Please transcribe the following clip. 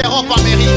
rock américaine.